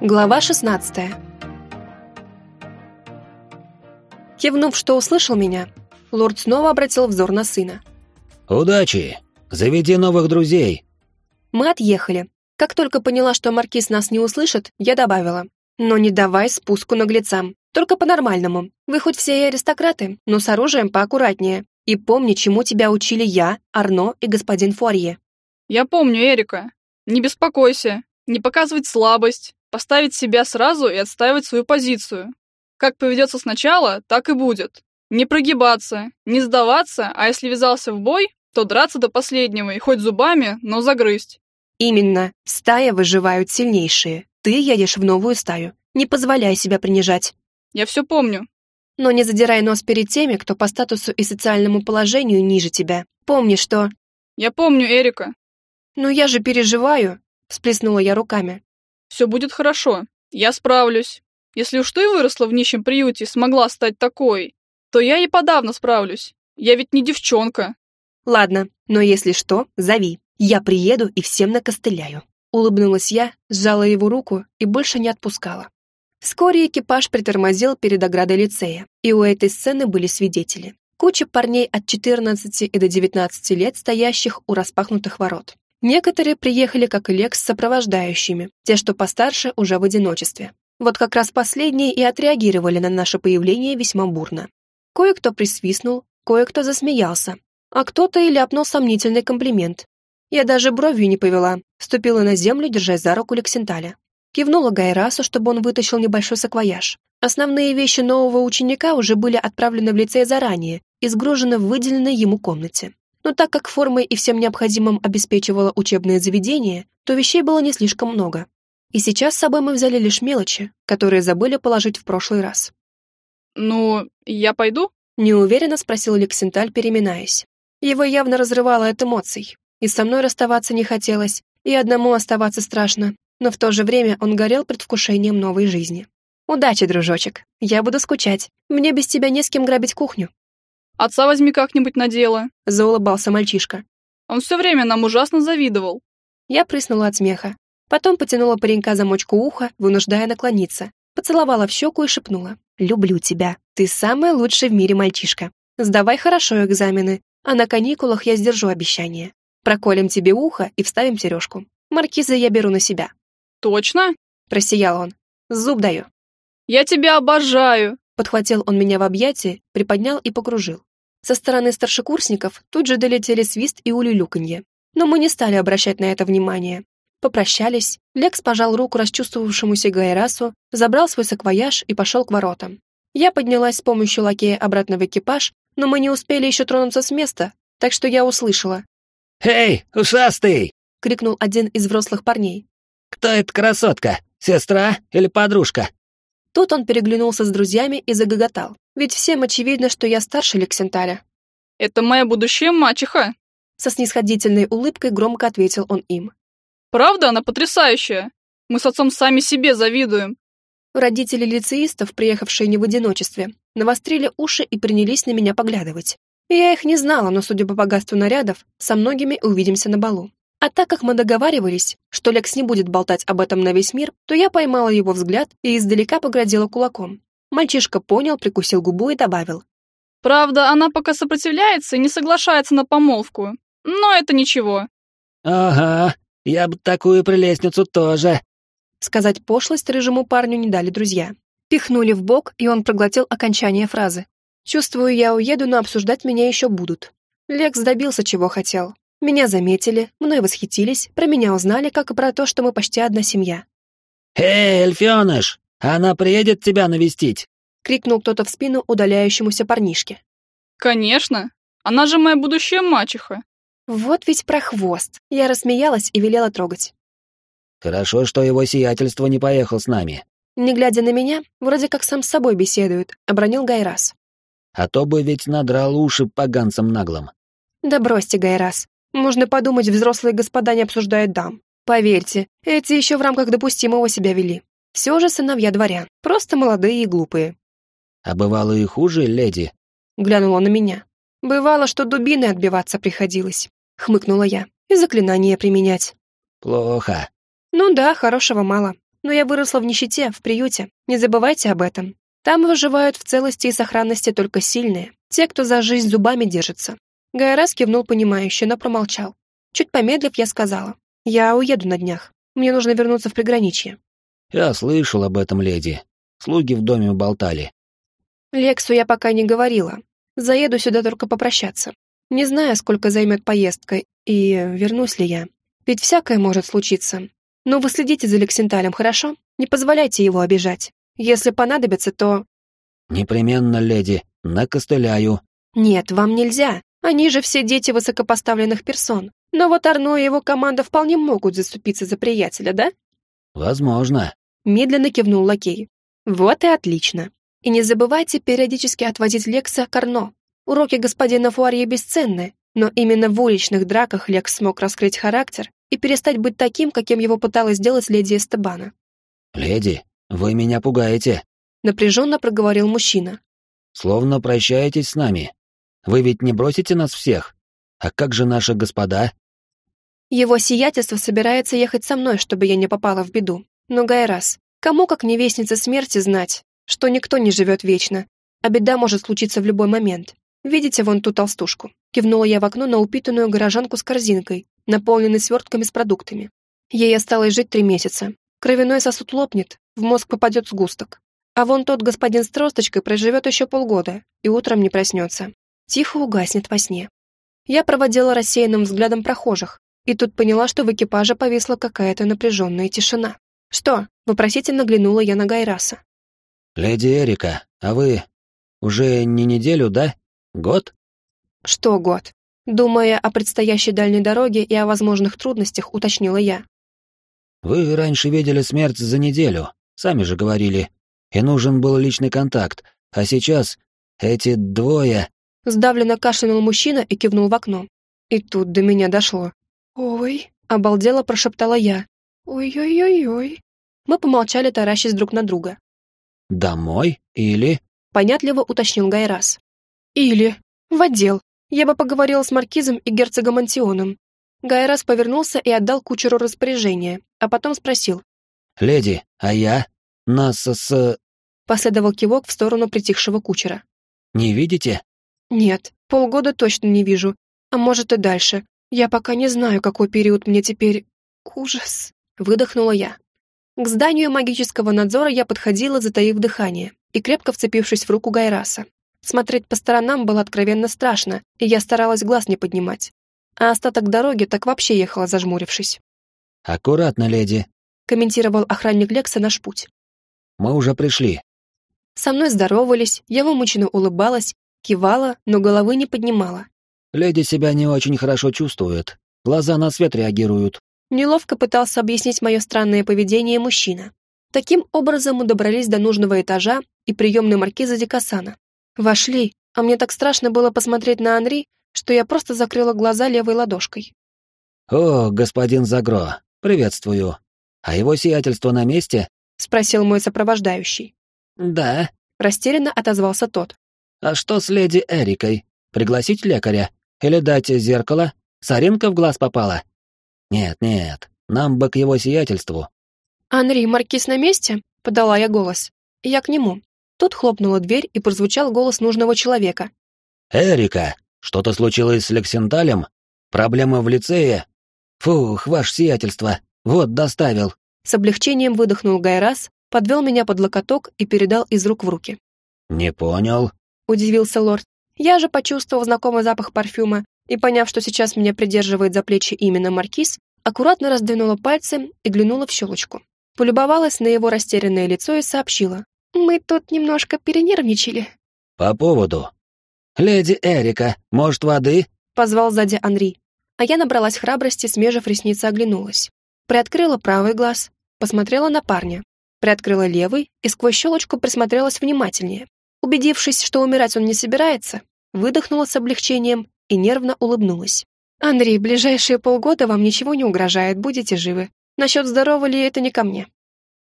Глава 16 Кивнув, что услышал меня, лорд снова обратил взор на сына. «Удачи! Заведи новых друзей!» Мы отъехали. Как только поняла, что маркиз нас не услышит, я добавила. «Но не давай спуску наглецам. Только по-нормальному. Вы хоть все и аристократы, но с оружием поаккуратнее. И помни, чему тебя учили я, Арно и господин Фуарье». «Я помню, Эрика. Не беспокойся. Не показывать слабость. Поставить себя сразу и отстаивать свою позицию. Как поведется сначала, так и будет. Не прогибаться, не сдаваться, а если ввязался в бой, то драться до последнего и хоть зубами, но загрызть. Именно. Стая выживают сильнейшие. Ты едешь в новую стаю. Не позволяй себя принижать. Я все помню. Но не задирай нос перед теми, кто по статусу и социальному положению ниже тебя. Помни, что... Я помню, Эрика. Ну я же переживаю, всплеснула я руками. Все будет хорошо. Я справлюсь. Если уж ты выросла в нищем приюте и смогла стать такой, то я и подавно справлюсь. Я ведь не девчонка. Ладно, но если что, зови. Я приеду и всем накостыляю. Улыбнулась я, сжала его руку и больше не отпускала. Вскоре экипаж притормозил перед оградой лицея, и у этой сцены были свидетели. Куча парней от 14 и до 19 лет, стоящих у распахнутых ворот. Некоторые приехали, как и Лекс, с сопровождающими, те, что постарше, уже в одиночестве. Вот как раз последние и отреагировали на наше появление весьма бурно. Кое-кто присвистнул, кое-кто засмеялся, а кто-то и ляпнул сомнительный комплимент. Я даже бровью не повела, ступила на землю, держась за руку Лексенталя. Кивнула Гайрасу, чтобы он вытащил небольшой саквояж. Основные вещи нового ученика уже были отправлены в лицей заранее и сгружены в выделенной ему комнате. Но так как формой и всем необходимым обеспечивало учебное заведение, то вещей было не слишком много. И сейчас с собой мы взяли лишь мелочи, которые забыли положить в прошлый раз. «Ну, я пойду?» — неуверенно спросил Лексенталь, переминаясь. Его явно разрывало от эмоций. И со мной расставаться не хотелось, и одному оставаться страшно, но в то же время он горел предвкушением новой жизни. «Удачи, дружочек. Я буду скучать. Мне без тебя не с кем грабить кухню». «Отца возьми как-нибудь на дело», — заулыбался мальчишка. «Он все время нам ужасно завидовал». Я прыснула от смеха. Потом потянула паренька за мочку уха, вынуждая наклониться. Поцеловала в щеку и шепнула. «Люблю тебя. Ты самый лучший в мире мальчишка. Сдавай хорошо экзамены, а на каникулах я сдержу обещание. Проколем тебе ухо и вставим сережку. Маркиза я беру на себя». «Точно?» — просиял он. «Зуб даю». «Я тебя обожаю!» Подхватил он меня в объятия, приподнял и покружил. Со стороны старшекурсников тут же долетели свист и улюлюканье. Но мы не стали обращать на это внимание. Попрощались, Лекс пожал руку расчувствовавшемуся Гайрасу, забрал свой саквояж и пошел к воротам. Я поднялась с помощью лакея обратно в экипаж, но мы не успели еще тронуться с места, так что я услышала. «Эй, ушастый!» — крикнул один из взрослых парней. «Кто эта красотка? Сестра или подружка?» Тут он переглянулся с друзьями и загоготал. Ведь всем очевидно, что я старше Лексенталя. «Это моя будущая мачеха!» Со снисходительной улыбкой громко ответил он им. «Правда она потрясающая? Мы с отцом сами себе завидуем!» Родители лицеистов, приехавшие не в одиночестве, навострили уши и принялись на меня поглядывать. Я их не знала, но, судя по богатству нарядов, со многими увидимся на балу. А так как мы договаривались, что Лекс не будет болтать об этом на весь мир, то я поймала его взгляд и издалека погрозила кулаком. Мальчишка понял, прикусил губу и добавил. «Правда, она пока сопротивляется и не соглашается на помолвку. Но это ничего». «Ага, я бы такую прелестницу тоже». Сказать пошлость рыжему парню не дали друзья. Пихнули в бок, и он проглотил окончание фразы. «Чувствую, я уеду, но обсуждать меня еще будут». Лекс добился, чего хотел. Меня заметили, мной восхитились, про меня узнали, как и про то, что мы почти одна семья. «Эй, эльфёныш, она приедет тебя навестить!» — крикнул кто-то в спину удаляющемуся парнишке. «Конечно! Она же моя будущая мачеха!» Вот ведь про хвост. Я рассмеялась и велела трогать. «Хорошо, что его сиятельство не поехал с нами». Не глядя на меня, вроде как сам с собой беседует, обронил Гайрас. «А то бы ведь надрал уши поганцам наглым». «Да бросьте, Гайрас, можно подумать, взрослые господа не обсуждают дам. Поверьте, эти еще в рамках допустимого себя вели. Все же сыновья дворян, просто молодые и глупые. А бывало и хуже, леди? Глянула на меня. Бывало, что дубиной отбиваться приходилось. Хмыкнула я. И заклинания применять. Плохо. Ну да, хорошего мало. но я выросла в нищете, в приюте. Не забывайте об этом. Там выживают в целости и сохранности только сильные, те, кто за жизнь зубами держится. Гайрас кивнул понимающе, но промолчал. Чуть помедлив, я сказала. «Я уеду на днях. Мне нужно вернуться в приграничье». «Я слышал об этом, леди. Слуги в доме болтали». Лексу я пока не говорила. Заеду сюда только попрощаться. Не знаю, сколько займет поездка и вернусь ли я. Ведь всякое может случиться. Но вы следите за Лексенталем, хорошо? Не позволяйте его обижать. Если понадобится, то...» «Непременно, леди, накостыляю». «Нет, вам нельзя. Они же все дети высокопоставленных персон. Но вот Арно и его команда вполне могут заступиться за приятеля, да?» «Возможно», — медленно кивнул лакей. «Вот и отлично. И не забывайте периодически отвозить Лекса к Арно. Уроки господина Фуарье бесценны, но именно в уличных драках Лекс смог раскрыть характер и перестать быть таким, каким его пыталась сделать леди Эстебана. «Леди, вы меня пугаете», — напряженно проговорил мужчина. «Словно прощаетесь с нами. Вы ведь не бросите нас всех? А как же наши господа?» Его сиятельство собирается ехать со мной, чтобы я не попала в беду. Но, Гайрас, кому, как невестница смерти, знать, что никто не живет вечно, а беда может случиться в любой момент. Видите вон ту толстушку? Кивнула я в окно на упитанную горожанку с корзинкой, наполненной свертками с продуктами. Ей осталось жить три месяца. Кровяной сосуд лопнет, в мозг попадет сгусток. А вон тот господин с тросточкой проживет еще полгода и утром не проснется. Тихо угаснет во сне. Я проводила рассеянным взглядом прохожих, и тут поняла, что в экипаже повисла какая-то напряженная тишина. «Что?» — вопросительно глянула я на Гайраса. «Леди Эрика, а вы уже не неделю, да? Год?» «Что год?» Думая о предстоящей дальней дороге и о возможных трудностях, уточнила я. «Вы раньше видели смерть за неделю, сами же говорили, и нужен был личный контакт, а сейчас эти двое...» Сдавленно кашлянул мужчина и кивнул в окно. И тут до меня дошло. «Ой», — обалдела прошептала я. «Ой-ой-ой-ой». Мы помолчали, таращась друг на друга. «Домой или...» — понятливо уточнил Гайрас. «Или... в отдел. Я бы поговорила с маркизом и герцогом Антионом». Гайрас повернулся и отдал кучеру распоряжение, а потом спросил. «Леди, а я? Нас с...» Последовал кивок в сторону притихшего кучера. «Не видите?» «Нет, полгода точно не вижу. А может и дальше. Я пока не знаю, какой период мне теперь... Ужас!» Выдохнула я. К зданию магического надзора я подходила, затаив дыхание, и крепко вцепившись в руку Гайраса. Смотреть по сторонам было откровенно страшно, и я старалась глаз не поднимать. А остаток дороги так вообще ехала, зажмурившись. «Аккуратно, леди», — комментировал охранник Лекса наш путь. «Мы уже пришли». Со мной здоровались, я вымученно улыбалась, кивала, но головы не поднимала. Леди себя не очень хорошо чувствует. Глаза на свет реагируют. Неловко пытался объяснить мое странное поведение мужчина. Таким образом мы добрались до нужного этажа и приемной маркиза Дикасана. Вошли, а мне так страшно было посмотреть на Анри, что я просто закрыла глаза левой ладошкой. «О, господин Загро, приветствую. А его сиятельство на месте?» — спросил мой сопровождающий. «Да», — растерянно отозвался тот. «А что с леди Эрикой? Пригласить лекаря? Или дать зеркало? Соринка в глаз попала? Нет, нет, нам бы к его сиятельству. «Анри, маркиз на месте?» — подала я голос. Я к нему. Тут хлопнула дверь, и прозвучал голос нужного человека. «Эрика, что-то случилось с Лексенталем? Проблема в лицее? Фух, ваше сиятельство, вот доставил». С облегчением выдохнул Гайрас, подвел меня под локоток и передал из рук в руки. «Не понял», — удивился лорд. Я же почувствовал знакомый запах парфюма и, поняв, что сейчас меня придерживает за плечи именно маркиз, аккуратно раздвинула пальцы и глянула в щелочку. Полюбовалась на его растерянное лицо и сообщила. «Мы тут немножко перенервничали». «По поводу?» «Леди Эрика, может, воды?» — позвал сзади Анри. А я набралась храбрости, смежив ресницы, оглянулась. Приоткрыла правый глаз, посмотрела на парня. Приоткрыла левый и сквозь щелочку присмотрелась внимательнее. Убедившись, что умирать он не собирается, выдохнула с облегчением и нервно улыбнулась. «Андрей, ближайшие полгода вам ничего не угрожает, будете живы. Насчет здорова ли это не ко мне?»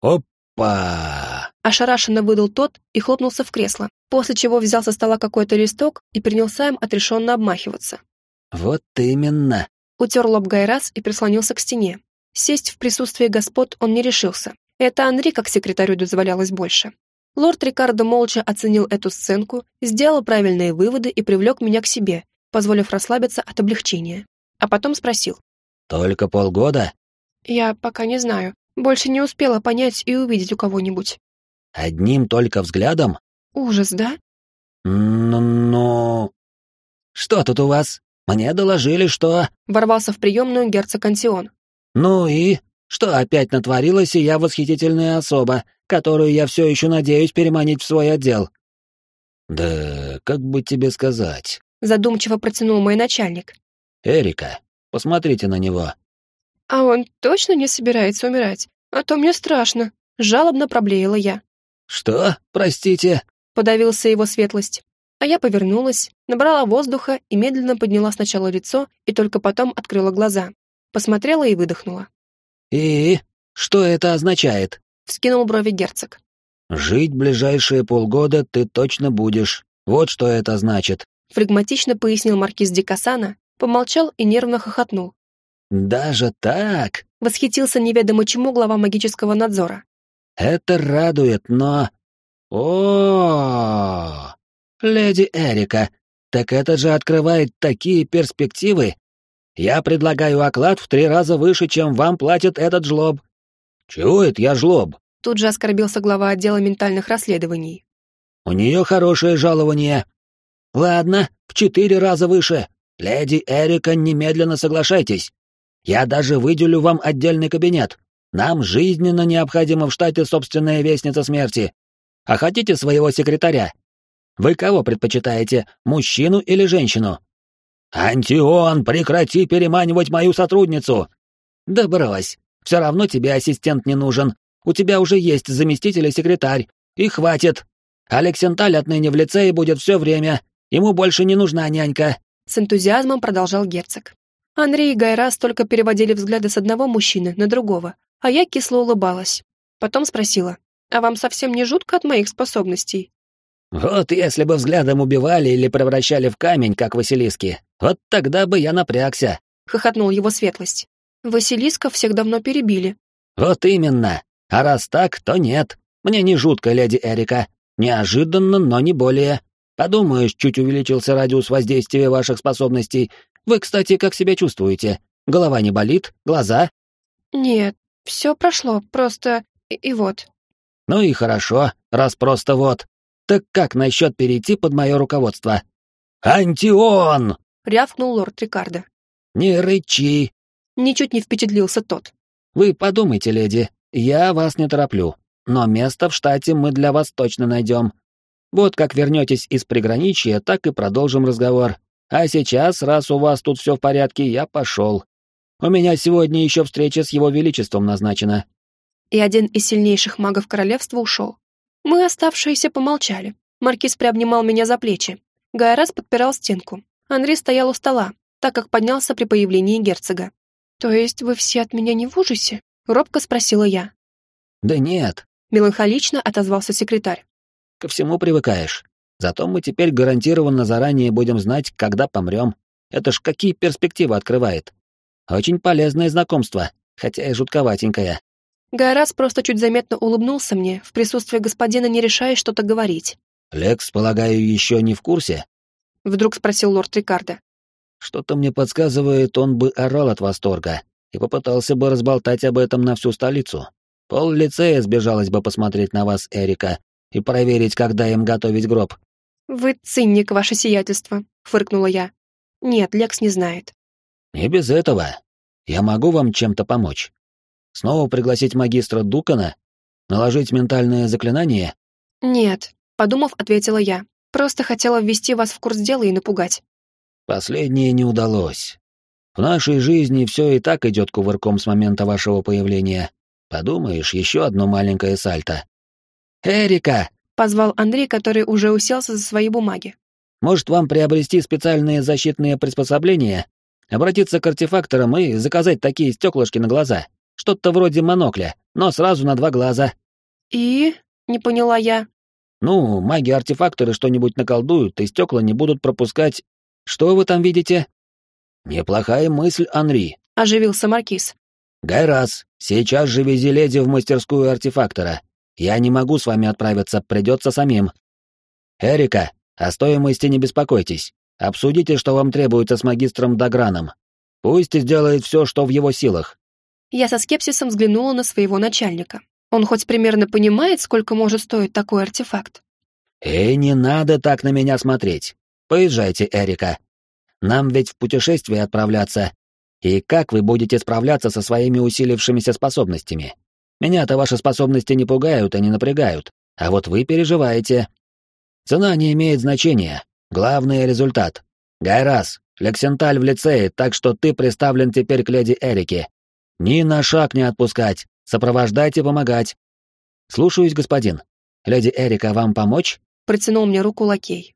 «Опа!» Ошарашенно выдал тот и хлопнулся в кресло, после чего взял со стола какой-то листок и принялся им отрешенно обмахиваться. «Вот именно!» Утер лоб Гайрас и прислонился к стене. Сесть в присутствии господ он не решился, Это Анри как секретарю дозволялось больше. Лорд Рикардо молча оценил эту сценку, сделал правильные выводы и привлек меня к себе, позволив расслабиться от облегчения. А потом спросил. «Только полгода?» «Я пока не знаю. Больше не успела понять и увидеть у кого-нибудь». «Одним только взглядом?» «Ужас, да?» «Ну...» «Что тут у вас? Мне доложили, что...» Ворвался в приемную герцог Антион. «Ну и? Что опять натворилась и я восхитительная особа, которую я все еще надеюсь переманить в свой отдел?» «Да как бы тебе сказать?» Задумчиво протянул мой начальник. «Эрика, посмотрите на него». «А он точно не собирается умирать? А то мне страшно», — жалобно проблеяла я. «Что? Простите?» — подавился его светлость. А я повернулась, набрала воздуха и медленно подняла сначала лицо и только потом открыла глаза. Посмотрела и выдохнула. «И? Что это означает?» — вскинул брови герцог. «Жить ближайшие полгода ты точно будешь. Вот что это значит», — флегматично пояснил маркиз Дикасана, помолчал и нервно хохотнул. «Даже так?» — восхитился неведомо чему глава магического надзора. «Это радует, но...» о Леди Эрика, так это же открывает такие перспективы. Я предлагаю оклад в три раза выше, чем вам платит этот жлоб. Чего это я жлоб? Тут же оскорбился глава отдела ментальных расследований. У нее хорошее жалование. Ладно, в четыре раза выше. Леди Эрика, немедленно соглашайтесь. Я даже выделю вам отдельный кабинет. Нам жизненно необходимо в штате собственная вестница смерти. А хотите своего секретаря? Вы кого предпочитаете, мужчину или женщину? Антион, прекрати переманивать мою сотрудницу! Да брось, все равно тебе ассистент не нужен. У тебя уже есть заместитель и секретарь. И хватит. Алексенталь отныне в лицее будет все время. Ему больше не нужна нянька. С энтузиазмом продолжал герцог. Андрей и Гайрас только переводили взгляды с одного мужчины на другого, а я кисло улыбалась. Потом спросила, «А вам совсем не жутко от моих способностей?» Вот если бы взглядом убивали или превращали в камень, как Василиски, вот тогда бы я напрягся. Хохотнул его светлость. Василиска всех давно перебили. Вот именно. А раз так, то нет. Мне не жутко, леди Эрика. Неожиданно, но не более. Подумаешь, чуть увеличился радиус воздействия ваших способностей. Вы, кстати, как себя чувствуете? Голова не болит? Глаза? Нет, все прошло, просто... И, и вот. Ну и хорошо, раз просто вот. Так как насчет перейти под мое руководство? «Антион!» — рявкнул лорд Рикардо. «Не рычи!» — ничуть не впечатлился тот. «Вы подумайте, леди, я вас не тороплю, но место в штате мы для вас точно найдем. Вот как вернетесь из приграничья, так и продолжим разговор. А сейчас, раз у вас тут все в порядке, я пошел. У меня сегодня еще встреча с его величеством назначена». И один из сильнейших магов королевства ушел. Мы, оставшиеся, помолчали. Маркиз приобнимал меня за плечи. Гайрас подпирал стенку. Андрей стоял у стола, так как поднялся при появлении герцога. «То есть вы все от меня не в ужасе?» — робко спросила я. «Да нет», — меланхолично отозвался секретарь. «Ко всему привыкаешь. Зато мы теперь гарантированно заранее будем знать, когда помрем. Это ж какие перспективы открывает. Очень полезное знакомство, хотя и жутковатенькое. Гайрас просто чуть заметно улыбнулся мне, в присутствии господина не решая что-то говорить. «Лекс, полагаю, еще не в курсе?» — вдруг спросил лорд Рикардо. «Что-то мне подсказывает, он бы орал от восторга и попытался бы разболтать об этом на всю столицу. Пол лицея сбежалась бы посмотреть на вас, Эрика, и проверить, когда им готовить гроб». «Вы циник, ваше сиятельство», — фыркнула я. «Нет, Лекс не знает». «Не без этого. Я могу вам чем-то помочь?» Снова пригласить магистра Дукана? Наложить ментальное заклинание? Нет, подумав, ответила я. Просто хотела ввести вас в курс дела и напугать. Последнее не удалось. В нашей жизни все и так идет кувырком с момента вашего появления. Подумаешь, еще одно маленькое сальто. «Эрика!» — позвал Андрей, который уже уселся за свои бумаги. «Может, вам приобрести специальные защитные приспособления, обратиться к артефакторам и заказать такие стеклышки на глаза?» Что-то вроде монокля, но сразу на два глаза. И? Не поняла я. Ну, маги-артефакторы что-нибудь наколдуют, и стекла не будут пропускать. Что вы там видите? Неплохая мысль, Анри. Оживился Маркиз. Гайрас, сейчас же вези леди в мастерскую артефактора. Я не могу с вами отправиться, придется самим. Эрика, о стоимости не беспокойтесь. Обсудите, что вам требуется с магистром Даграном. Пусть сделает все, что в его силах. Я со скепсисом взглянула на своего начальника. Он хоть примерно понимает, сколько может стоить такой артефакт? Эй, не надо так на меня смотреть. Поезжайте, Эрика. Нам ведь в путешествие отправляться. И как вы будете справляться со своими усилившимися способностями? Меня-то ваши способности не пугают и не напрягают, а вот вы переживаете. Цена не имеет значения. Главный — результат. Гайрас, Лексенталь в лицее, так что ты приставлен теперь к леди Эрике. Ни на шаг не отпускать, сопровождать и помогать. Слушаюсь, господин. Леди Эрика, вам помочь? Протянул мне руку лакей.